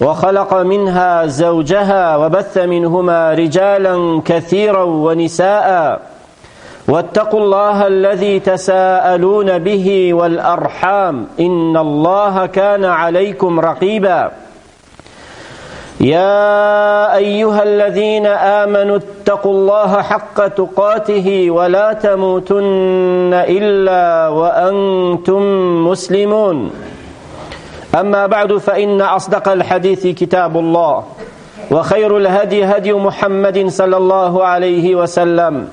وخلق منها زوجها وبث منهما رجالا كثيرا ونساءً واتقوا الله الذي تساءلون به والأرحام إن الله كان عليكم رقيبا يا أيها الذين آمنوا اتقوا الله حق تقاته ولا تموتن إلا وأنتم مسلمون أما بعد فإن أصدق الحديث كتاب الله وخير الهدي هدي محمد صلى الله عليه وسلم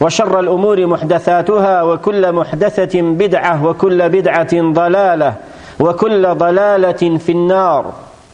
وشر الأمور محدثاتها وكل محدثة بدعة وكل بدعة ضلالة وكل ضلالة في النار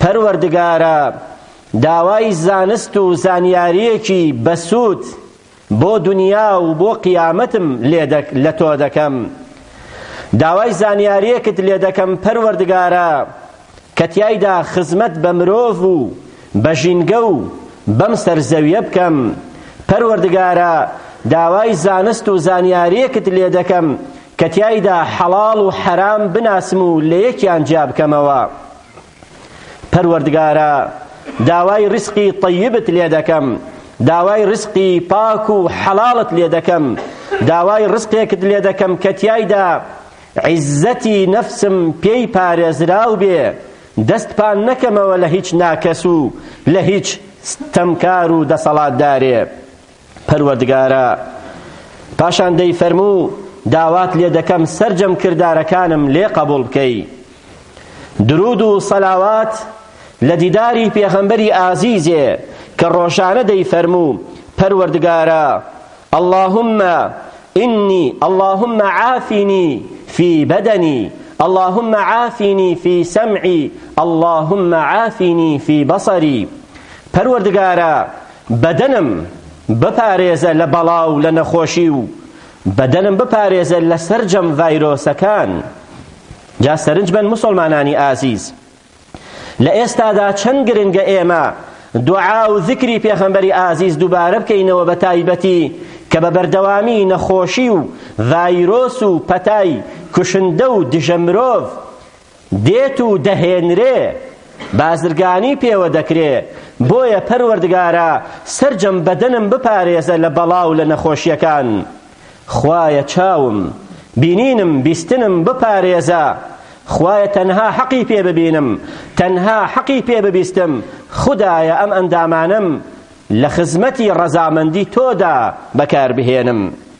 پەروەردگارا داوای زانست و زانیاریەکی بەسود بۆ دونیا و بۆ قیامەتم لەتۆ دەکەم داوای زانیاریەکت لێدەکەم پەروەردگارا کە تیایدا خزمەت بە مرۆڤ و بە ژینگە و بەم سەر زەویە بکەم پەروەردگارا داوای زانست و زانیاریەکت لێدەکەم کە تیایدا حەڵاڵ و حەرام بناسم و لە یەکیان جیابکەمەوە پەروەردگارە داوای ڕیسقی طەیبت لێ دەکەم داوای ڕزقی پاک و حەڵاڵت لێ دەکەم داوای ڕزقێکت لێ دەکەم کە تیایدا عیزەتی نەفسم پێی پارێزراو بێ دەست پان نەکەمەوە لە هیچ ناکەس و لە هیچ ستەمکار و دەسەڵاتدارێ پەروەردگارا پاشان دەیفەرموو داوات لێ دەکەم سەرجەم کردارەکانم لێ قبول بکەی درود و صلاوات لە دیداری پێغەمبەری ئازیزێ کە ڕۆژانە دەیفەرموو پەروەردگارە اللهم إني اللهم عافني في بدني اللهم عافني في سمعي اللهم عافني في بصري پەروەردگارە بەدەنم بپارێزە لە بەڵا و لە نەخۆشی و بەدەنم بپارێزە لە سەرجەم ڤایرۆسەکان جا سەرنج بەن مسلمانانی ئازیز لە ئێستادا چەند گرنگە ئێمە دوعا و ذکری پێخەمبەری ئازیز دووبارە بکەینەوە بە تایبەتی کە بە بەردەوامی نەخۆشی و ڤایرۆس و پەتای کوشندە و دژە مرۆڤ دێت و دەهێنرێ بازرگانی پێوە دەکرێ بۆیە پەروەردگارا سەرجەم بەدەنم بپارێزە لە بەڵا و لە نەخۆشیەکان خوایە چاوم بینینم بیستنم بپارێزە خوایە تەنها حەقی پێ ببینم تەنها حەقی پێ ببیستم خودایە ئەم ئەندامانم لە خزمەتی ڕەزامەندی تۆدا بەکاربهێنم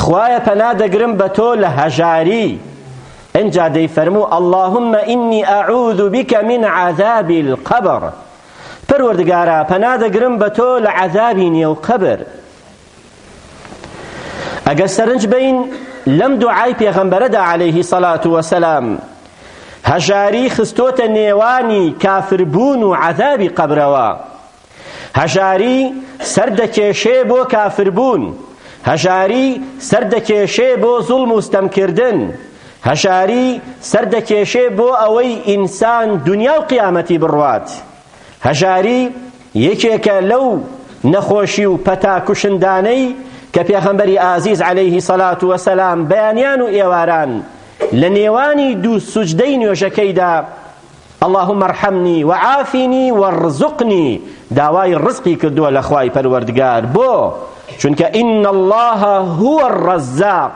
خوایە پەنا دەگرم بە تۆ لە هەژاری، ئنجا دەیفەرموو، اللهم انی اعوذ بک من عذاب القبر، پەروەردگارا پەنا دەگرم بە تۆ لە عەزابی نێو قەبر. ئەگەر سەرنج بەین لەم دوعای پێغەمبەرەدا عەلەیهی سەڵات وەسەلام هەژاری خستۆتە نێوانی کافربوون و عەزابی قەبرەوە، هەژاری سەر دەکێشێ بۆ کافربوون، هەژاری سەر دەکێشێ بۆ زوڵم و ستەمکردن، هەژاری سەر دەکێشێ بۆ ئەوەی ئینسان دونیا و قیامەتی بڕوات، هەژاری یەکێکە لەو نەخۆشی و پەتا کوشندانەی کە پێغەمبەری ئازیز عەلەیه سەڵا و سەلام بەیانیان و ئێواران لە نێوانی دوو سوجدەی نوێژەکەیدا اللهم ارحمنی وعافینی وارزقنی داوای ڕزقی کردووە لە خوای پەروەردگار بۆ؟ چونکە ان اللە هو الرزاق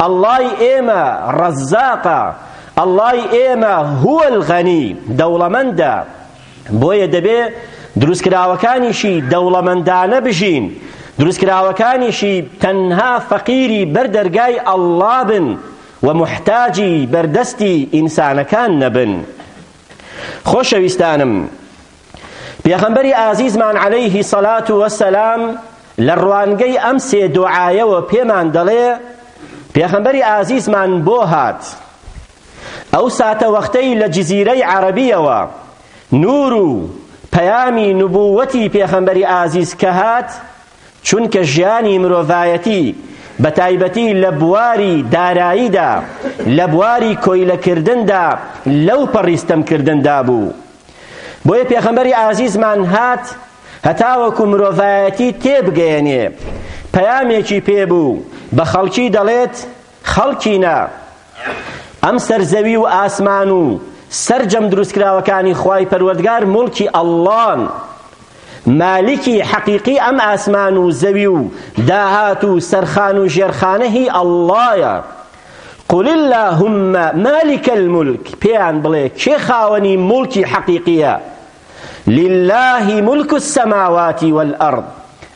اللەی ئێمە ڕەزاقە اللەی ئێمە هو الغنی دەوڵەمەندە بۆیە دەبێ دروستکراوەکانیشی دەوڵەمەندانە بژین دروستکراوەکانیشی تەنها فەقیری بەر دەرگای اللە بن و موحتاجی بەردەستی ئینسانەکان نەبن خۆشەویستانم پێغەمبەری ئازیزمان عەلەیهی سەلات و سەلام لە ڕوانگەی ئەم سێ دۆعایەوە پێمان دەڵێ پێغەمبەری ئازیزمان بۆ هات ئەو ساتە وەختەی لە جزیرەی عەرەبیەوە نور و پەیامی نبووەتی پێغەمبەری ئازیز کە هات چونکە ژیانی مرۆڤایەتی بە تایبەتی لە بواری داراییدا لە بواری کۆیلەکردندا لەو پەڕی ستەمکردندا بوو بۆیە پێخەمبەری ئازیزمان هات هەتاوەکو مرۆڤایەتی تێبگەیەنێ پەیامێکی پێبوو بە خەڵکی دەڵێت خەڵکینە ئەم سەر زەوی و ئاسمان و سەرجەم دروستکراوەکانی خوای پەروەردگار موڵکی اللەن مالیکی حەقیقی ئەم ئاسمان و زەوی و داهات و سەرخان و ژێرخانە هی اللەیە قل اللهم مالک الملک پێیان بڵێ کێ خاوەنی موڵکی حەقیقیە للە ملک السماوات والارض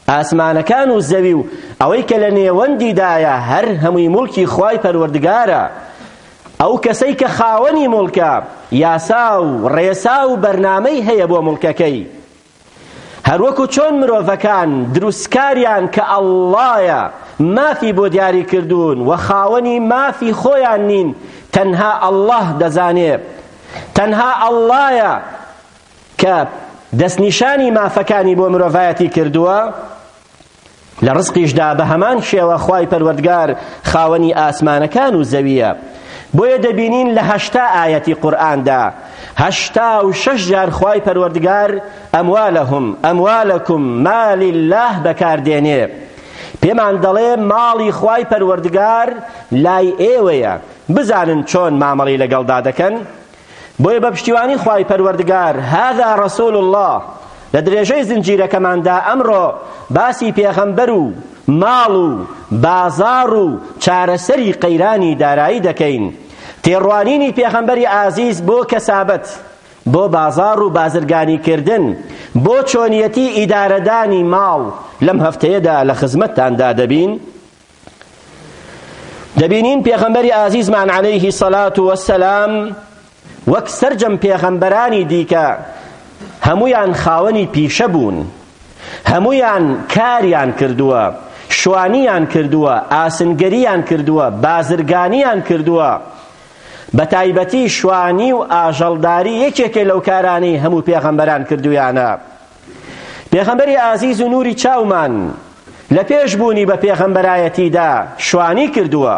ئاسمانەکان و زەوی و ئەوەی کە لە نێوەندیدایە هەر هەمووی موڵکی خوای پەروەردگارە ئەو کەسەی کە خاوەنی موڵکە یاسا و ڕێسا و بەرنامەی هەیە بۆ موڵکەکەی هەروەکو چۆن مرۆڤەکان دروستکاریان کە ئەڵڵایە مافی بۆ دیاری کردوون و خاوەنی مافی خۆیان نین تەنها ئەڵڵاه دەزانێ تەنها اللەیە کە دەستنیشانی مافەکانی بۆ مرۆڤایەتی کردووە لە ڕزقیشدا بە هەمان شێوە خوای پەروەردگار خاوەنی ئاسمانەکان و زەویە بۆیە دەبینین لە هەشتا ئاەتی قورئاندا هەشتا و شەش جار خوای پەروەردگار ئەموالەهم ئەموالەکم مالی الله بەکاردێنێ پێمان دەڵێ ماڵی خوای پەروەردگار لای ئێوەیە بزانن چۆن مامەڵەی لەگەڵدا دەکەن بۆیە بە پشتیوانی خوای پەروەردگار هذا رسول الله لە درێژەی زنجیرەکەماندا ئەمڕۆ باسی پێغەمبەر و ماڵ و بازاڕ و چارەسەری قەیرانی دارایی دەکەین تێڕوانینی پێغەمبەری ئازیز بۆ کەسابەت بۆ بازار و بازرگانی کردن بۆ چۆنیەتی ئیدارەدانی ماڵ لەم هەفتەیەدا لە خزمەتتاندا دەبین دەبینین پێغەمبەری ئازیزمان عەلەیه سەلات وەسەلام وەک سەرجەم پێغەمبەرانی دیکە هەمویان خاوەنی پیشە بوون هەمویان کاریان کردووە شوانیان کردووە ئاسنگەریان کردووە بازرگانیان کردووە بە تایبەتی شوانی و ئاژەڵداری یەکێکێ لەو کارانەی هەموو پێغەمبەران کردویانە پێغەمبەری ئازیز و نوری چاومان لە پێش بوونی بە پێغەمبەرایەتیدا شوانی کردووە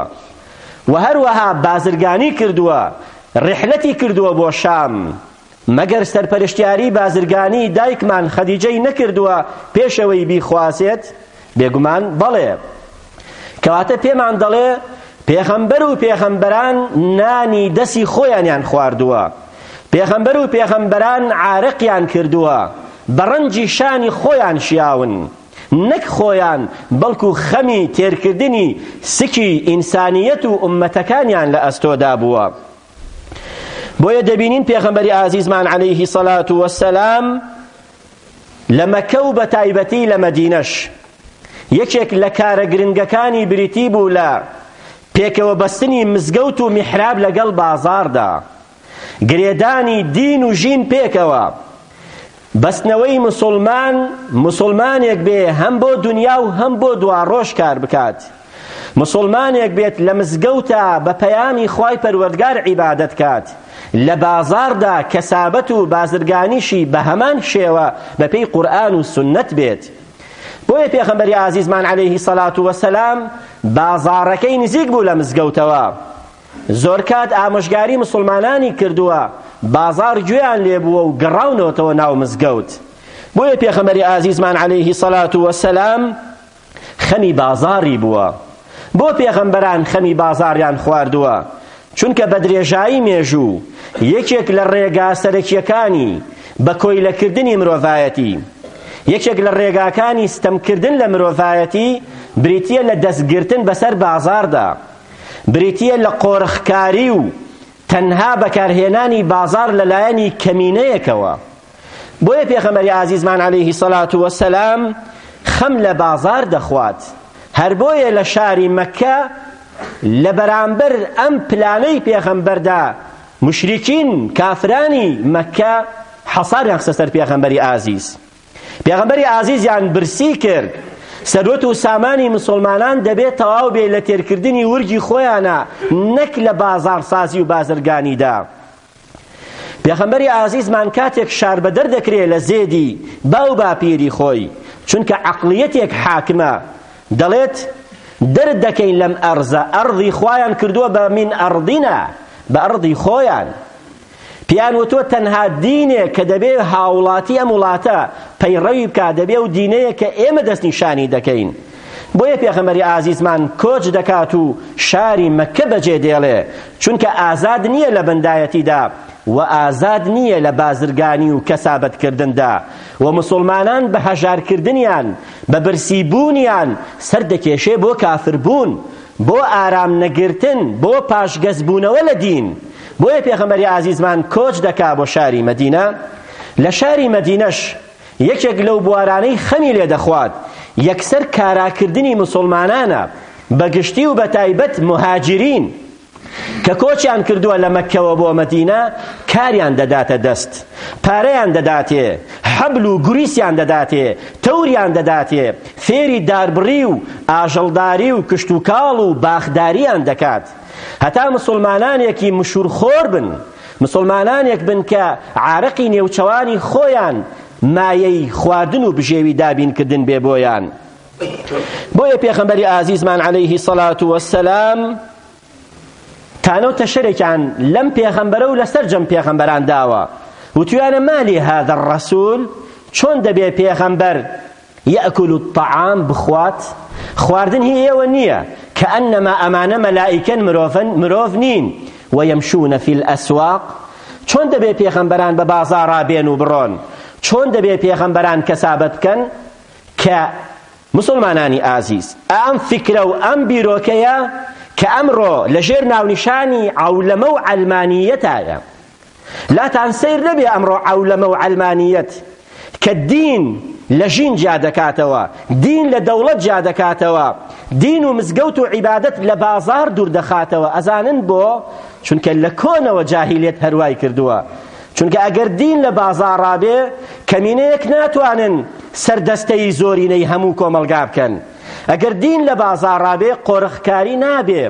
و هەروەها بازرگانی کردووە ڕیحلەتی کردووە بۆ شام مەگەر سەرپەرشتیاری بازرگانی دایکمان خەدیجەی نەکردووە پێشەوەی بیخوازێت بێگومان بەڵێ کەواتە پێمان دەڵێ پێغەمبەر و پێغەمبەران نانی دەسی خۆیانیان خواردووە پێغەمبەر و پێغەمبەران عارەقیان کردووە بە ڕەنجی شانی خۆیان شیاون نەک خۆیان بەڵکو خەمی تێرکردنی سکی ئینسانیەت و ئومەتەکانیان لە ئەستۆدا بووە بۆیە دەبینین پێغەمبەری ئازیزمان عەلەیهی سەلات وەسەلام لە مەککە و بەتایبەتی لە مەدینەش یەکێک لە کارە گرنگەکانی بریتی بوو لە پێکەوە بەستنی مزگەوت و میحراب لەگەڵ بازاڕدا گرێدانی دین و ژین پێکەوە بەستنەوەی مسوڵمان مسوڵمانێک بێ هەم بۆ دونیا و هەم بۆ دواڕۆژ کار بکات موسڵمانێک بێت لە مزگەوتا بە پەیامی خوای پەروەردگار عیبادەت کات لە بازاڕدا کەسابەت و بازرگانیشی بە هەمان شێوە بە پێی قورئان و سوننەت بێت بۆیە پێغەمبەری ئازیزمان عەلەیهی سەلات وەسەلام بازاڕەکەی نزیک بوو لە مزگەوتەوە زۆر کات ئامۆژگاری مسلمانانی کردووە بازار گوێیان لێبووە و گەڕاونەوەتەوە ناو مزگەوت بۆیە پێغەمبەری ئازیزمان عەلەیهی سەلات وەسەلام خەمی بازاڕی بووە بۆ پێغەمبەران خەمی بازاڕیان خواردووە چونکە بە درێژایی مێژوو یەکێک لە ڕێگا سەرەکیەکانی بە کۆیلە کردنی مرۆڤایەتی یەکێک لە ڕێگاکانی ستەمکردن لە مرۆڤایەتی بریتیە لە دەستگرتن بەسەر بازاڕدا بریتیە لە قۆرخکاری و تەنها بەکارهێنانی بازاڕ لەلایەنی کەمینەیەکەوە بۆیە پێغەمبەری ئازیزمان عەلەیه سەڵا و سەلام خەم لە بازار دەخوات هەر بۆیە لە شاری مەکە لە بەرامبەر ئەم پلانەی پێغەمبەردا مشرکین کافرانی مەکە حەساریان خستە سەر پێغەمبەری ئازیز پێغەمبەری ئازیزیان برسی کرد سەروەت و سامانی مسلمانان دەبێت تەواو بێ لە تێرکردنی ورگی خۆیانە نەک لە بازارسازی و بازرگانیدا پێخەمبەری ئازیزمان کاتێک شاربەدەر دەکرێ لە زێدی باو باپیری خۆی چونکە عەقڵیەتێک حاکمە دەڵێت درد دەکەین لەم ئەرزە ئەرضی خوایان کردووە بە من ئەرضینا بە ئەرضی خۆیان پیان وتوە تەنها دینێک کە دەبێ هاوڵاتی ئەم وڵاتە پەیڕەوی بکا دەبێ و دینەیە کە ئێمە دەستنیشانی دەکەین بۆیە پێغەمبەری ئازیزمان کۆچ دەکات و شاری مەککە بەجێ دێڵێ چونکە ئازاد نیە لە بەندایەتیدا و ئازاد نیە لە بازرگانی و کەسابەت کردندا و مسوڵمانان بە هەژار کردنیان بە برسی بوونیان سەر دەکێشێ بۆ کافر بوون بۆ ئارام نەگرتن بۆ پاشگەز بوونەوە لە دین بۆیە پێغەمبەری ئازیزمان کۆچ دەکا بۆ شاری مەدینە لە شاری مەدینەش یەکێک لەو بوارانەی خەمی لێ دەخوات یەکسەر کاراکردنی مسوڵمانانە بە گشتی و بەتایبەت موهاجرین کە کۆچیان کردووە لە مەککەوە بۆ مەدینە کاریان دەداتە دەست پارەیان دەداتێ حەبل و گوریسیان دەداتێ تەوریان دەداتێ فێری داربڕی و ئاژەڵداری و کشتوکاڵ و باخداریان دەکات هەتا مسوڵمانانێکی مشورخۆر بن مسوڵمانانێک بن کە عارەقی نێوچەوانی خۆیان مایەی خواردن و بژێوی دابینکردن بێ بۆیان بۆیە پێخەمبەری ئازیزمان عەلەیهی سەڵات وەسەلام تانە و تەشەرێکیان لەم پێخەمبەرە و لەسەر جەم پێخەمبەران داوە وتویانە مالی هذا الرسول چۆن دەبێ پێخەمبەر یەکول الطعام بخوات خواردن هی ئێوە نییە کەئەنما ئەمانە مەلائیکەن مرۆڤن مرۆڤ نین و یمشون فی الاسواق چۆن دەبێ پێغەمبەران بە بازاڕا بێن و بڕۆن چۆن دەبێ پێغەمبەران کەسابەت بکەن کە مسلمانانی ئازیز ئەم فکرە و ئەم بیرۆکەیە کە ئەمڕۆ لەژێر ناونیشانی عەولەمە و عەلمانیەتایە لاتان سەیر نەبێ ئەمڕۆ عەولەمە و عەلمانییەت کە دین لە ژین جیا دەکاتەوە، دین لە دەوڵەت جیا دەکاتەوە، دین و مزگەوت و عیبادەت لە بازاڕ دوور دەخاتەوە، ئەزانن بۆ؟ چونکە لە کۆنەوە جاهیلیەت هەر وای کردووە. چونکە ئەگەر دین لە بازاڕا بێ، کەمینەیەک ناتوانن سەردەستەی زۆرینەی هەموو کۆمەڵگا بکەن. ئەگەر دین لە بازاڕا بێ قۆرخکاری نابێ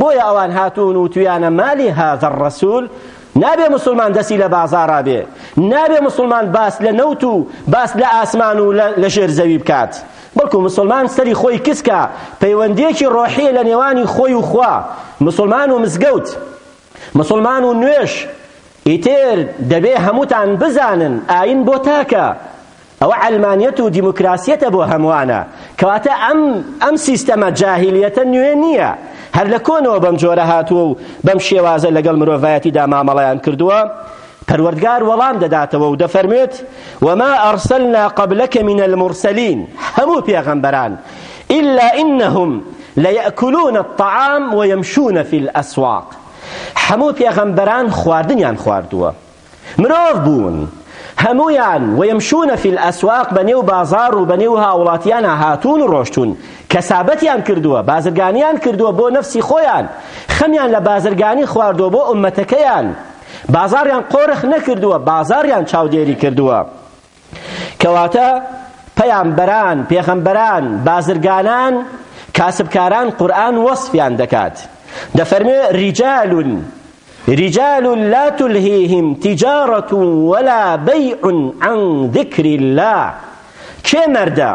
بۆیە ئەوان هاتوون و تویانە مالی هذا الرسول نابێ مسلمان دەستی لە بازارا بێ نابێ مسلمان باس لە نەوت و باس لە ئاسمان و لە ژێر زەوی بکات بەڵکو مسلمان سەری خۆی کسکە پەیوەندیەکی ڕۆحیە لە نێوانی خۆی و خوا مسلمان و مزگەوت مسوڵمان و نوێژ ئیتر دەبێ هەمووتان بزانن ئاین بۆ تاکە ئەوە عەلمانیەت و دیموکراسیەتە بۆ هەمووانە کەواتە ئەم ئەم سیستەمە جاهلیەتە نوێ نییە هەر لە کۆنەوە بەم جۆرە هاتووە و بەم شێوازە لەگەڵ مرۆڤایەتیدا مامەڵەیان کردووە پەروەردگار وەڵام دەداتەوە و دەفەرموێت وما ارسلنا قبلك من المرسلین هەموو پێغەمبەران الا انهم ليأكلون الطعام ويمشون في الاسواق هەموو پێغەمبەران خواردنیان خواردووە مرۆڤ بوون هەمویان وەمشونە فیل ئەسواق بە نێو بازار و بە نێو هاوڵاتیانە هاتوون و ڕۆشتون کەسابەتیان کردووە بازرگانیان کردووە بۆ نەفسی خۆیان خەمیان لە بازرگانی خواردووە بۆ ئومەتەکەیان بازاڕیان قۆرخ نەکردووە بازاڕیان چاودێری کردووە کەواتە پەیامبەران پێغەمبەران بازرگانان کاسبکاران قورئان وەصفیان دەکات دەفەرمێ رجال رجال لا تلهيهم تجارة ولا بيع عن ذكر الله کێ مەردە؟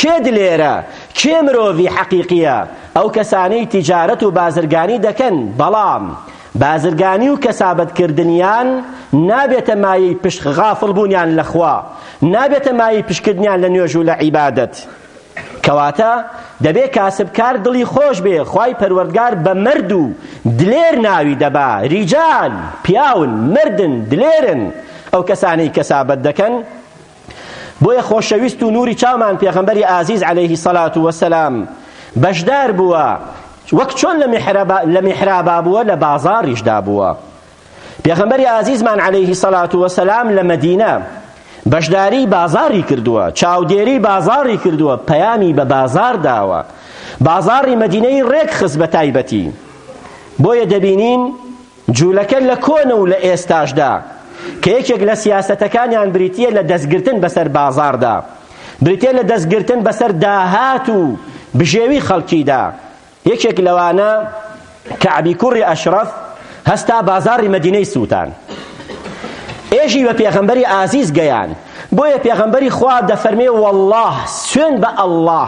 کێ دلێرە؟ کێ مرۆڤی حەقیقییە؟ ئەو کەسانەی تیجارەت و بازرگانی دەکەن، بەڵام بازرگانی و کەسابەتکردنیان نابێتە مایەی پشت غافڵبوونیان لە خوا، نابێتە مایەی پشتکردنیان لە نوێژ و لە عیبادەت. کەواتە دەبێ کاسبکار دڵی خۆش بێ، خوای پەروەردگار بە مەرد و دلێر ناوی دەبا، ریجال، پیاون، مەردن، دلێرن ئەو کەسانەی کەسابەت دەکەن، بۆیە خۆشەویست و نوری چاومان پێغەمبەری ئازیز علیه صلوة و سلام بەشدار بووە وەک چۆن لە میحرابا بووە لە بازاڕیشدا بووە پێغەمبەری ئازیزمان علیه صلوة و سلام لە مەدینە بەشداری بازاری کردووە چاودێری بازاری کردووە پەیامی بە بازار داوە بازاری مەدینەی ڕێک خز بە تایبەتی بۆیە دەبینین جوولەکە لە کۆن و لە ئێستاشدا کە یەکێک لە سیاسەتەکانیان بریتییە لە دەستگرتن بەسەر بازاڕدا، بریتییە لە دەستگرتن بەسەر داهات و بژێوی خەڵکیدا، یەکێک لەوانە کەعبی کوڕی ئەشرەف هەستا بازاڕی مەدینەی سووتان. ئێژی بە پێغەمبەری ئازیز گەیاند، بۆیە پێغەمبەری خوا دەفەرمێ وەڵڵاهی، سوێند بە ئەڵڵا،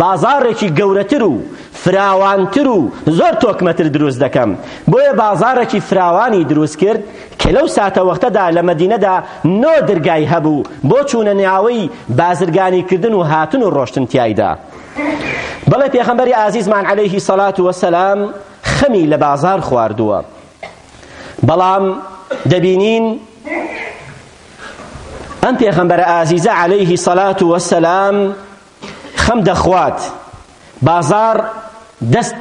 بازاڕێکی گەورەتر و فراوانتر و زۆر تۆکمەتر دروست دەکەم بۆیە بازاڕێکی فراوانی دروست کرد کە لەو ساتەوەختەدا لە مەدینەدا نۆ درگای هەبوو بۆ چوونە ناوەی بازرگانی کردن و هاتن و ڕۆشتن تیایدا بەڵێ پێخەمبەری ئازیزمان عەلەیهی سەڵات وەسەلام خەمی لە بازار خواردووە بەڵام دەبینین ئەم پێخەمبەرە ئازیزە عەلەیهی سەڵات وەسەلام خەم دەخوات، بازاڕ دەست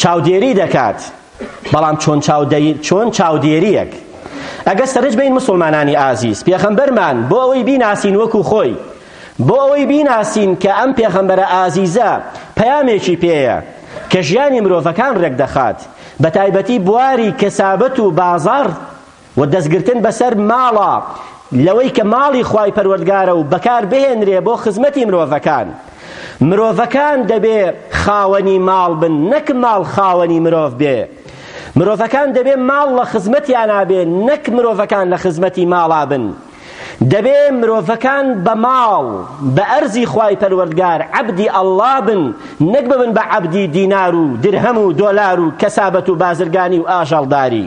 چاودێری دەکات، بەڵام چۆن چۆن چاودێریەک ئەگەر سەرنج بەین مسوڵمانانی ئازیز پێخەمبەرمان بۆ ئەوەی بیناسین وەکو خۆی بۆ ئەوەی بیناسین کە ئەم پێخەمبەرە ئازیزە پەیامێکی پێیە کە ژیانی مرۆڤەکان ڕێک دەخات بەتایبەتی بواری کەسابەت و بازاڕ وە دەستگرتن بەسەر ماڵا لەوەی کە ماڵی خوای پەروەردگارە و بەکار بهێنرێ بۆ خزمەتی مرۆڤەکان مرۆڤەکان دەبێ خاوەنی ماڵ بن نەک ماڵ خاوەنی مرۆڤ بێ مرۆڤەکان دەبێ ماڵ لە خزمەتیانا بێ نەک مرۆڤەکان لە خزمەتی ماڵا بن دەبێ مرۆڤەکان بە ماڵ بە ئەرزی خوای پەروەردگار عەبدی ئەڵڵا بن نەک ببن بە عەبدی دینار و درهەم و دۆلار و کەسابەت و بازرگانی و ئاژەڵداری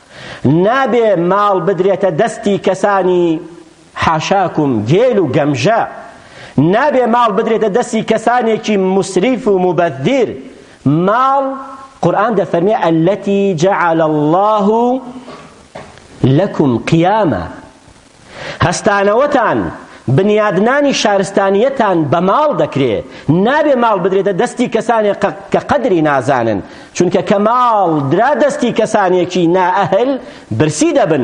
نابێ ماڵ بدرێتە دەستی کەسانی حاشاکم گێل و گەمژە، نابێ ماڵ بدرێتە دەستی کەسانێکی موسریف و موبەذیر، ماڵ قورئان دەفەرمێ التی جعل الله لکم قیاما هەستانەوەتان، بنیادنانی شارستانییەتان بە ماڵ دەکرێ، نابێ ماڵ بدرێتە دەستی کەسانێک کە قەدری نازانن، چونکە کە ماڵ درا دەستی کەسانێکی نائەهل، برسی دەبن،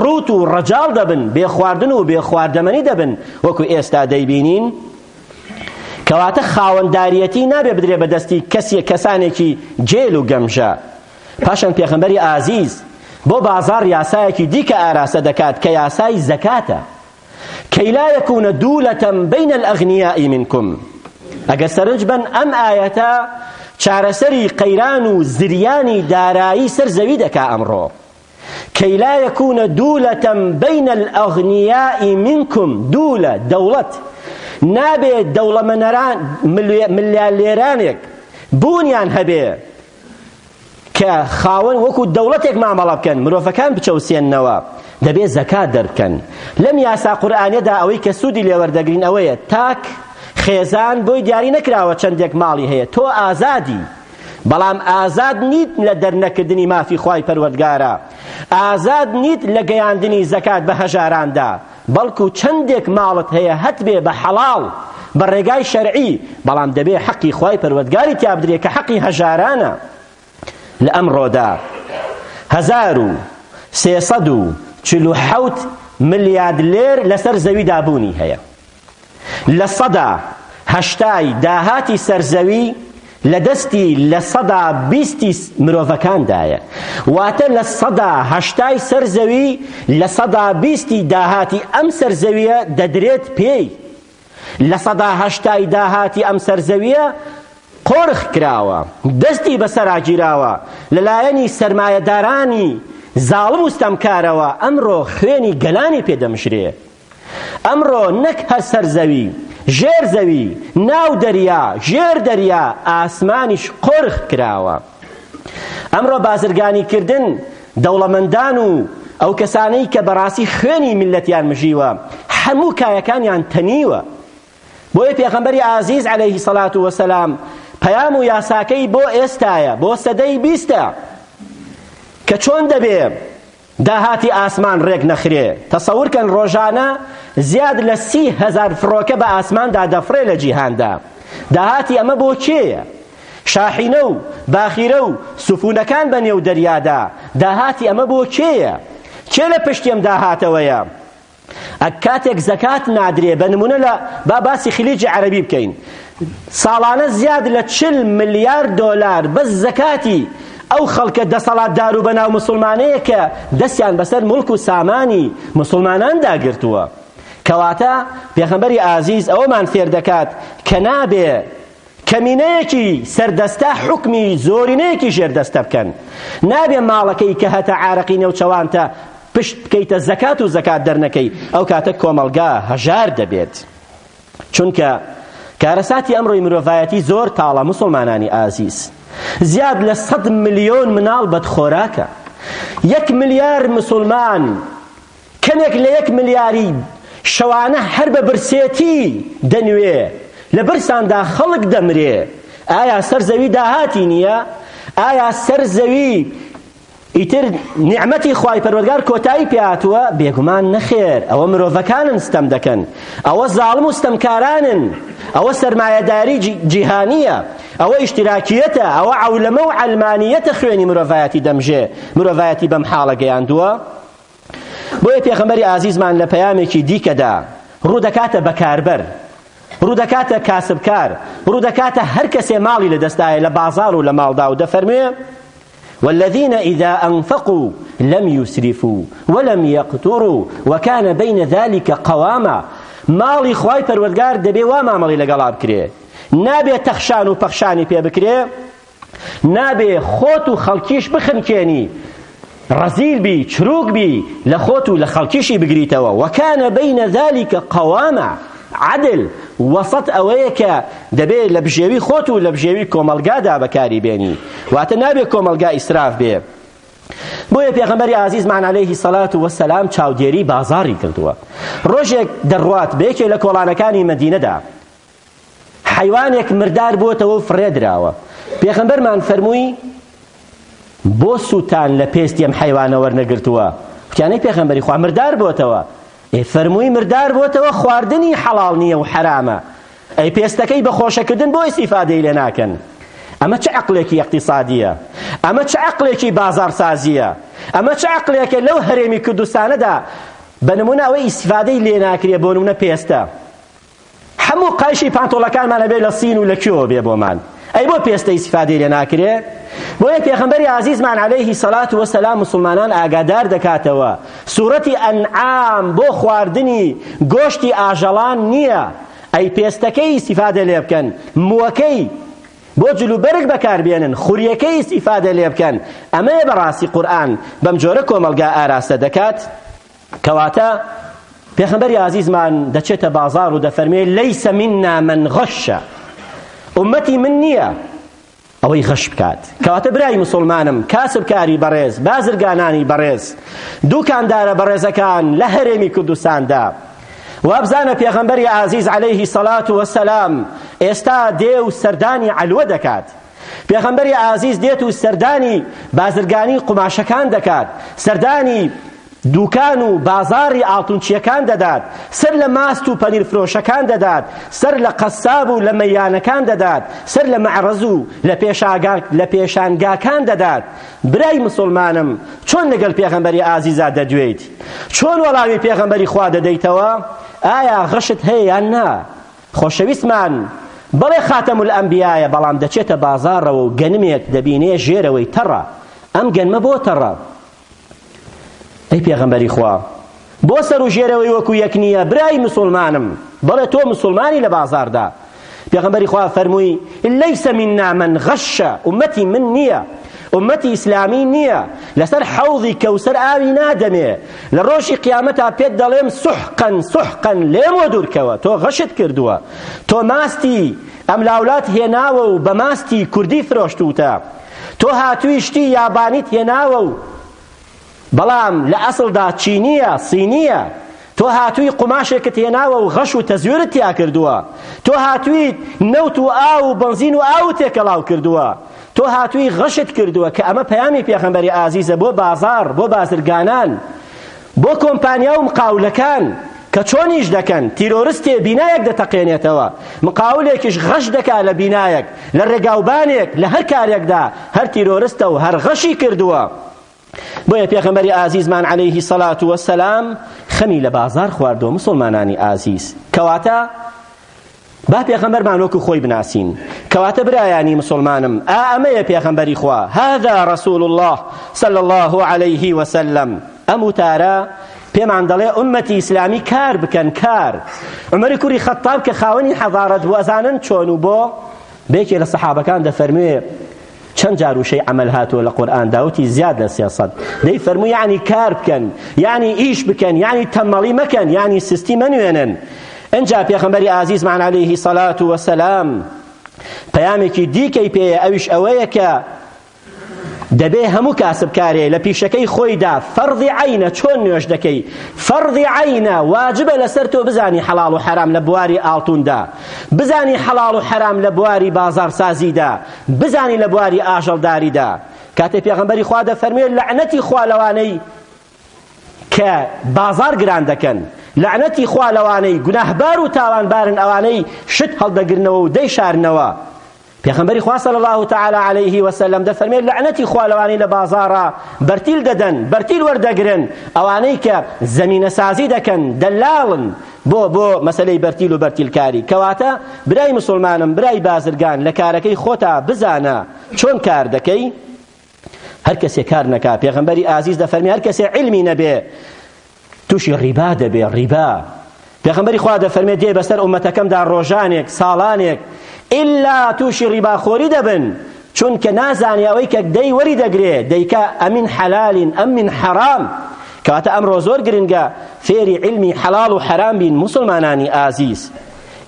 ڕووت و ڕەجاڵ دەبن، بێ خواردن و بێ خواردەمەنی دەبن، وەکو ئێستا دەیبینین، کەواتە خاوەنداریەتی نابێ بدرێ بە دەستی کەسانێکی گێل و گەمژە. پاشان پێغەمبەری ئازیز بۆ بازاڕ یاسایەکی دیکە ئاراستە دەکات کە یاسای زەکاتە کەی لا یەکون دولەتەم بین الاغنیاء منکم ئەگەر سەرنج بەن ئەم ئایەتە چارەسەری قەیران و زریانی دارایی سەر زەوی دەکا ئەمڕۆ کەی لا یەکون دولەتەم بین الاغنیاء منکم دولە دەوڵەت نابێ دەوڵەمەنەران ملیالێرانێک بوونیان هەبێ کە خاوەن وەکو دەوڵەتێک مامەڵە بکەن مرۆڤەکان بچەوسێننەوە دەبێ زەکات دەربکەن لەم یاسا قورئانیەدا ئەوەی کە سوودی لێوەردەگرین ئەوەیە تاک خێزان بۆی دیاری نەکراوە چەندێک ماڵی هەیە تۆ ئازادی بەڵام ئازاد نیت لە دەرنەکردنی مافی خوای پەروەردگارە ئازاد نیت لە گەیاندنی زەکات بە هەژاراندا بەڵکو چەندێک ماڵت هەیە هەتبێ بە حەڵاڵ بە ڕێگای شەرعی بەڵام دەبێ حەقی خوای پەروەردگاری تیا بدرێ کە حەقی هەژارانە لە ئەمڕۆدا هەزار و سێ سەد و چل و حەوت ملیاد لێر لەسەر زەویدا بوونی هەیە لە سەدا هەشتای داهاتی سەر زەوی لە دەستی لە سەدا بیستی مرۆڤەکاندایە، واتە لە سەدا هەشتای سەر زەوی لە سەدا بیستی داهاتی ئەم سەر زەویە دەدرێت پێی. لە سەدا هەشتای داهاتی ئەم سەر زەویە قۆرخ کراوە، دەستی بەسەرا گیراوە، لە لایەنی سەرمایەدارانی زاڵم و ستەمکارەوە ئەمڕۆ خوێنی گەلانی پێ دەمژرێ. ئەمڕۆ نەک هەر سەر زەوی، ژێر زەوی، ناو دەریا، ژێر دەریا، ئاسمانیش قۆرخ کراوە. ئەمڕۆ بازرگانیکردن، دەوڵەمەندان و ئەو کەسانەی کە بەڕاستی خوێنی میللەتیان مژیوە، هەموو کایەکانیان تەنیوە. بۆیە پێغەمبەری ئازیز علیە الصلوە و السلام پەیام و یاساکەی بۆ ئێستایە، بۆ سەدەی بیستە کە چۆن دەبێ، داهاتی ئاسمان ڕێک نەخرێ. تەسەور کەن ڕۆژانە زیاد لە سی هەزار فڕۆکە بە ئاسماندا دەفڕێ لە جیهاندا. داهاتی ئەمە بۆ کێیە؟ شاحینە و باخیرە و سفوونەکان بە نێو دەریادا، داهاتی ئەمە بۆ کێیە؟ کێ لە پشتی ئەم داهاتەوەیە؟ ئەک کاتێک زەکات نادرێ بە نمونە لە با باسی خلیجی عەرەبی بکەین ساڵانە زیاد لە چل ملیار دۆلار بەس زەکاتی ئەو خەڵکە دەسەڵاتدار و بەناو مسلمانەیە کە دەستیان بەسەر ملک و سامانی مسلمانان داگرتووە کەواتە پێخەمبەری ئازیز ئەوەمان فێر دەکات کە نابێ کەمینەیەکی سەر دەستە حوکمی زۆرینەیەکی ژێر دەستە بکەن نابێ ماڵەکەی کە هەتە عارەقی نێوچەوانتە پشت بکەیتە زەکات و زەکات دەرنەکەی ئەو کاتە کۆمەڵگا هەژار دەبێت چونکە کارەساتی ئەمڕۆی مرۆڤایەتی زۆر تاڵە مسلمانانی ئازیز زیاد لە سەد ملیۆن مناڵ بەدخۆراکە یەک ملیار مسلمان کەمێک لە یەک ملیاری شەوانە هەر بە برسێتی دەنوێ، لە برساندا خەڵک دەمرێ، ئایا سەر زەوی داهاتی نییە؟ ئایا سەر زەوی ئیتر نیعمەتی خوای پەروەردگار کۆتایی پێ هاتووە؟ بێگومان نەخێر، ئەوە مرۆڤەکانن ستەم دەکەن، ئەوە زاڵم و ستەمکارانن، ئەوە سەرمایەداری جیهانییە، ئەوە ئیشتراکییەتە، ئەوە عەولەمە و عەلمانییەتە خوێنی مرۆڤایەتی دەمژێ، مرۆڤایەتی بەم حاڵە گەیاندووە. بۆیە پێغەمبەری ئازیزمان لە پەیامێکی دیکەدا ڕوودەکاتە بە کاربەر، ڕوودەکاتە کاسبکار، ڕوودەکاتە هەر کەسێ ماڵی لە دەستدایە لە بازاڕ و لە ماڵدا و دەفەرموێ والذین اذا انفقوا لم یسرفوا ولم یقتروا وکان بین ذلك قواما ماڵی خوای پەروەردگار دەبێ وا مامەڵی لەگەڵا بکرێ نابێ تەخشان و پەخشانی پێ بکرێ نابێ خۆت و خەڵکیش بخنکێنی ڕەزیل بی چروک بی لە خۆت و لە خەڵکیشی بگریتەوە وەکانە بینە ذلک قوامە عدل وەسەت ئەوەیە کە دەبێ لە بژێوی خۆت و لە بژێوی کۆمەڵگادا بەکاری بێنی واتە نابێ کۆمەڵگا ئیسراف بێ بۆیە پێغەمبەری ئازیزمان عەلەیهی سەلات وەسەلام چاودێری بازاڕی کردووە ڕۆژێک دەڕوات بە یەکێ لە کۆڵانەکانی مەدینەدا حەیوانێک مردار بووەتەوە و فڕێدراوە پێخەمبەرمان فەرمووی بۆ سووتان لە پێستی ئەم حەیوانە وەرنەگرتووە کوتیانەی پێخەمبەری خوا مردار بۆتەوە ئێ فەرمووی مردار بۆتەوە خواردنی حەڵاڵ نییە و حەرامە ئەی پێستەکەی بە خۆشەکردن بۆ ئیسیفادەی لێ ناکەن ئەمە چ عقلێکی اقتصادیە ئەمە چ عقلێکی بازارسازیە ئەمە چ عقلێکە لەو هەرێمی کوردستانەدا بە نمونە ئەوەی ئیسیفادەی لێ ناکرێ بۆ نمونە پێستە هەموو قایشی پانتۆڵەکانمان ئەبێ لە سین و لە کوێوە بێ بۆمان ئەی بۆ پێستە ئیستیفادەی لێ ناکرێ بۆیە پێغەمبەری ئازیزمان عەلەیه سەلات وەسەلام موسڵمانان ئاگادار دەکاتەوە سوورەتی ئەنعام بۆ خواردنی گۆشتی ئاژەڵان نییە ئەی پێستەکەی ئیستیفادە لێ بکەن مووەکەی بۆ جلوبەرگ بەکاربێنن خوریەکەی ئیستیفادە لێ بکەن ئەمەیە بەڕاستی قورئان بەم جۆرە کۆمەڵگا ئاراستە دەکات کەواتە پێخەمبەری ئازیزمان دەچێتە بازار و دەفەرمێ لەیس منا من غشە ئومەتی من نییە ئەوەی غش بکات کەواتە برای مسلمانم کاسبکاری بەڕێز بازرگانانی بەڕێز دوکاندارە بەڕێزەکان لە هەرێمی کوردستاندا وابزانە پێغەمبەری ئازیز عەلەیهی سەڵات وەسەلام ئێستا دێ و سەردانی عەلوە دەکات پێغەمبەری ئازیز دێت و سەردانی بازرگانی قوماشەکان دەکات سەردانی دوکان و بازاڕی ئاڵتونچییەکان دەدات، سەر لە ماست و پەنیر فرۆشەکان دەدات، سەر لە قەساب و لە مەییانەکان دەدات، سەر لە مەعرەز و لە پێشانگاکان دەدات، برای مسوڵمانم چۆن لەگەل پێغەمبەری ئازیزا دەدوێیت؟ چۆن وەڵامی پێغەمبەری خوا دەدەیتەوە؟ ئایا غەشت هەیە یان نا؟ خۆشەویستمان بەڵێ خاتەم الانبیایە بەڵام دەچێتە بازاڕەوە و گەنمێک دەبینێ ژێرەوەی تەڕە، ئەم گەنمە بۆ تەڕە؟ ئەی پێغەمبەری خوا بۆ سەروژێرەوەی وەکو یەک نییە برای مسوڵمانم بەڵێ تۆ مسوڵمانی لە بازاردا پێغەمبەری خوا فەرمووی لەیسە منا من غەشە ئومەتی من نییە ئومەتی ئیسلامی نییە لەسەر حەوضی کەوسەر ئاوی نادەمێ لە ڕۆژی قیامەتا پێت دەڵێم سحقن سحقن لێم وە دوورکەوە تۆ غەشت کردووە تۆ ماستی ئەم لاولات هێناوە و بە ماستی کوردی فرۆشتوتە تۆ هاتووی شتی یابانیت هێناوە و بەڵام لە ئەسڵدا چینییە سینییە تۆ هاتووی قوماشێکت هێناوە و غەش و تەزوێرت تیا کردووە تۆ هاتوویت نەوت و ئاو و بەنزین و ئاوت تێکەڵاو کردووە تۆ هاتووی غەشت کردووە کە ئەمە پەیامی پێغەمبەری ئازیزە بۆ بازار بۆ بازرگانان بۆ کۆمپانیا و مقاولەکان کە چۆن ئیش دەکەن، تیرۆرستێ بینایەک دەتەقێنێتەوە، مقاولێکیش غەش دەکا لە بینایەک، لە ڕێگاوبانێک، لە هەر کارێکدا، هەر تیرۆرستە و هەر غەشی کردووە. بۆیە پێغەمبەری ئازیزمان علیە الصلوە و السلام خەمی لە بازاڕ خواردووە، مسوڵمانانی ئازیز. کەواتە. با پێغەمبەرمان وەکو خۆی بناسین کەواتە برایانی مسوڵمانم ئا ئەمەیە پێغەمبەری خوا هذا رسول الله صلی الله علیه وسلم ئەم وتارە پێمان دەڵێ ئومەتی ئیسلامی کار بکەن کار عمر کوری خەتاب کە خاوەنی حەضارەت بوو ئەزانن چۆن و بۆ بێکی لە سەحابەکان دەفەرموێ چەند جار وشەی عەمەل هاتووە لە قورئاندا وتی زیاد لە سێ سەد دەی فەرموو یەعنی کار بکەن یەعنی ئیش بکەن یەعنی تەمەڵی مەکەن یەعنی سستی مەنوێنن ئنجا پێخەمبەری ئازیزمان علیه سەلات وسلام پەیامێکی دیکەی پێیە ئەویش ئەوەیە کە دەبێ هەموو کاسبکارێ لە پیشەکەی خۆیدا فەرضی عینە چۆن نوێژ دەکەی فەرضی عینە واجبە لەسەر تۆ بزانی حەڵاڵ و حەرام لە بواری ئاڵتوندا بزانی حەڵاڵ و حەرام لە بواری بازارسازیدا بزانین لە بواری ئاژەڵداریدا کاتێ پێغەمبەری خوا دەفەرموێ لەعنەتی خوا لەوانەی کە بازار گران دەکەن لەعنەتی خوا لەوانەی گوناهبار و تاوانبارن ئەوانەی شت هەڵدەگرنەوە و دەیشارنەوە پێغەمبەری خوا صلی الله تعالی علیه و سلم دەفەرمێت لەعنەتی خوا لەوانەی لە بازارە بەرتیل دەدەن بەرتیل وەردەگرن ئەوانەی کە زەمینەسازی دەکەن دەلاڵن بۆ بۆ مەسەلەی بەرتیل و بەرتیلکاری کەواتە برای مسوڵمانم برای بازرگان لە کارەکەی خۆتا بزانە چۆن کار دەکەی هەر کەسێ کار نەکا پێغەمبەری ئازیز دەفەرمی هەر کەسێ علمی نەبێ تووشی ڕیبا دەبێ ڕیبا پێغەمبەری خوا دەفەرمێ دێ بەسەر ئومەتەکەمدا ڕۆژانێک ساڵانێک ئللا تووشی ڕیباخۆری دەبن چونکە نازانێ ئەوەی کە دەی وەری دەگرێ دەیکا ئەمین حەلالین ئەم من حەرام کەواتە ئەمڕۆ زۆر گرنگە فێری علمی حەلال و حەرام بین موسڵمانانی ئازیز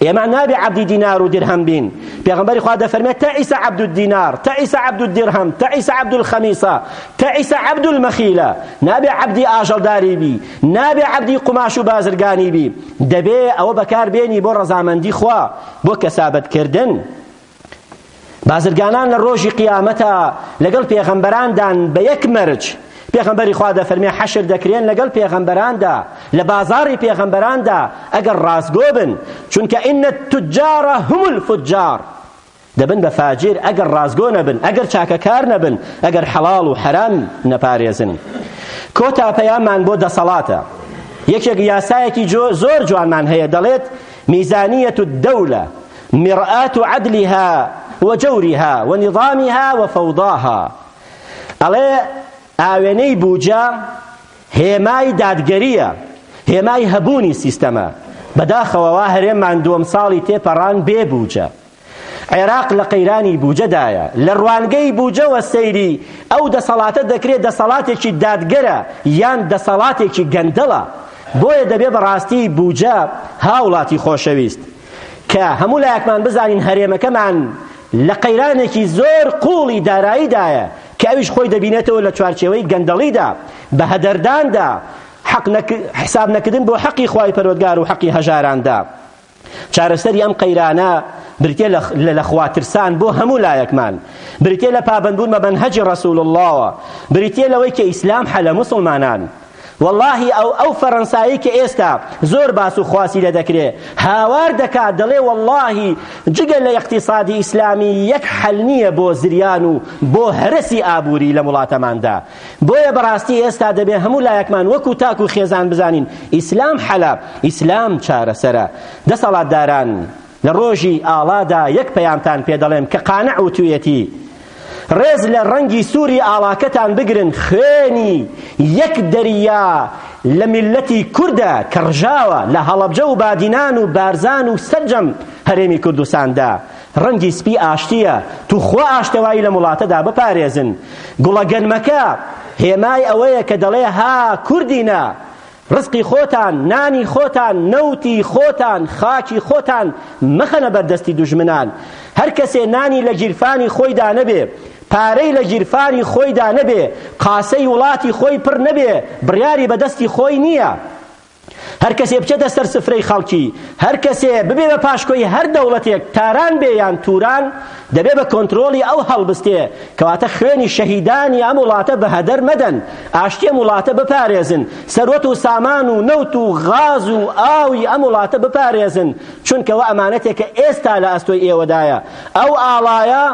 ئێمە نابێ عەبدی دینار و درهم بین پێغمبەری خوا دەفەرمێت تەعیسە عەبد الدینار تەعیسە عەبد الدرهم تەعیسە عەبد الخەمیسە تەعیسە عەبد المەخیلە نابێ عەبدی ئاژەڵداری بی نابێ عەبدی قوماش و بازرگانی بی دەبێ ئەوە بەکار بێنی بۆ ڕەزامەندی خوا بۆ کەسابەتکردن بازرگانان لە ڕۆژی قیامەتا لەگەڵ پێغەمبەراندان بە یەک مەرج پێغەمبەری خوا دەفەرمێ حەشر دەکرێن لەگەڵ پێغەمبەراندا لە بازاڕی پێغەمبەراندا ئەگەر ڕاستگۆ بن چونکە ئینە التجارە هم الفجار دەبن بە فاجر ئەگەر ڕاستگۆ نەبن ئەگەر چاکەکار نەبن ئەگەر حەڵاڵ و حەرام نەپارێزن کۆتا پەیامان بۆ دەسەڵاتە یەکێک یاسایەکی زۆر جوانمان هەیە دەڵێت میزانیەت الدەولە مرآت عدلها وجورها ونظامها وفوضاها ئەڵێ ئاوێنەی بوجە هێمای دادگەریە هێمای هەبوونی سیستەمە بەداخەوە وا هەرێممان دووەم ساڵی تێپەڕان بێ بوجە عێراق لە قەیرانی بوجەدایە لە ڕوانگەی بوجەوە سەیری ئەو دەسەڵاتە دەکرێت دەسەڵاتێکی دادگەرە یان دەسەڵاتێکی گەندەڵە بۆیە دەبێ بەڕاستی بوجە هاوڵاتی خۆشەویست کە هەموو لایەکمان بزانین هەرێمەکەمان لە قەیرانێکی زۆر قوڵی داراییدایە کە ئەویش خۆی دەبینێتەوە لە چوارچێوەی گەندەڵیدا بە هەدەرداندا حق نەک... حساب نەکردن بۆ حەقی خوای پەروەردگار و حەقی هەژاراندا چارەسەری ئەم قەیرانە بریتە لە لەخواترسان بۆ هەموو لایەکمان بریتە لە پابەندبوون بە مەنهەجی ڕەسول اللهوە بریتە لەوەی کە ئیسلام حەلە مسلمانان وەڵاهی ئەو ئەو فەرەنسایەی کە ئێستا زۆر باس و خواسی لێ دەکرێ هاوار دەکا دەڵێ وەڵاهی جگە لە ئیقتیسادی ئیسلامی یەک حەل نییە بۆ زریان و بۆ هەرەسی ئابووری لەم وڵاتەماندا بۆیە بەڕاستی ئێستا دەبێ هەموو لایەکمان وەکو تاک و خێزان بزانین ئیسلام حەلە ئیسلام چارەسەرە دەسەڵاتداران لە ڕۆژی ئاڵادا یەک پەیامتان پێ دەڵێم کە قانع وتویەتی ڕێز لە ڕەنگی سووری ئاڵاکەتان بگرن خوێنی یەک دەریا لە میللەتی کوردە کە ڕژاوە لە هەڵەبجە و بادینان و بارزان و سەرجەم هەرێمی کوردستاندا ڕەنگی سپی ئاشتییە توخوا ئاشتەوایی لەم وڵاتەدا بپارێزن گوڵە گەنمەکە هێمای ئەوەیە کە دەڵێ ها کوردینە ڕزقی خۆتان، نانی خۆتان، نەوتی خۆتان، خاکی خۆتان مەخەنە بەر دەستی دوژمنان. هەر کەسێ نانی لە گیرفانی خۆیدا نەبێ، پارەی لە گیرفانی خۆیدا نەبێ، قاسەی وڵاتی خۆی پڕ نەبێ، بڕیاری بە دەستی خۆی نییە. هەر کەسێ بچێتە سەر سفرەی خەڵکی، هەر کەسێ ببێ بە پاشکۆی هەر دەوڵەتێک، تاران بێ یان توران، دەبێ بە کۆنترۆڵی ئەو هەڵبستێ، کەواتە خوێنی شەهیدانی ئەم وڵاتە بە هەدەر مەدەن، ئاشتی ئەم وڵاتە بپارێزن، سەروەت و سامان و نەوت و غاز و ئاوی ئەم وڵاتە بپارێزن، چونکە وە ئەمانەتێکە ئێستا لە ئەستۆی ئێوەدایە، ئەو ئاڵایە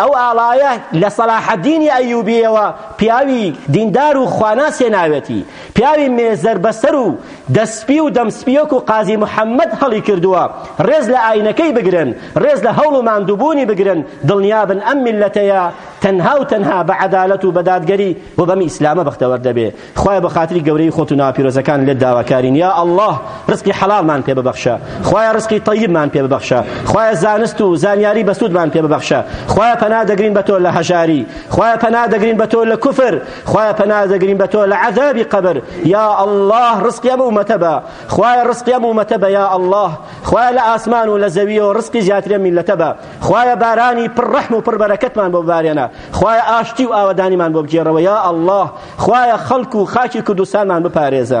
ئەو ئاڵایە لە سەلاحەدینی ئەیوبیەوە پیاوی دیندار و خواناس هێناوێتی. پیاوی مێزەر بەسەر و دەسپی و دەمسپی وەکو قازی محەمەد هەڵی کردووە، ڕێز لە ئاینەکەی بگرن، ڕێز لە هەوڵ و ماندووبوونی بگرن، دڵنیابن ئەم میللەتەیە تەنها و تەنها بە عەدالەت و بە دادگەری و بەم ئیسلامە بەختەوەر دەبێ. خوایە بە خاتری گەورەیی خۆت و ناوە پیرۆزەکانت لێت داواکارین یا اللە ڕزقی حەڵاڵمان پێ ببەخشە، خوایە ڕزقی طیبمان پێ ببەخشە، خوایە زانست و زانیاری بەسوودمان پێ ببەخشە، خوایە پەنا دەگرین بە تۆ لە هەژاری، خوایە پەنا دەگرین بە تۆ لە کوفر، خوایە پەنا دەگرین بە تۆ لە عەزابی قەبر یا اللە ڕزقی ئەم ئومەتە بە خوایە ڕزقی ئەم ئومەتە بە یا اللە خوایە لە ئاسمان و لە زەویەوە ڕزقی زیاتری ئەم میللەتە بە خوایە بارانی پڕ ڕەحم و پڕ بەرەکەتمان بۆ ببارێنە خوایە ئاشتی و ئاوەدانیمان بۆ بگێڕەوە یا اللە خوایە خەڵک و خاکی کوردستانمان بپارێزە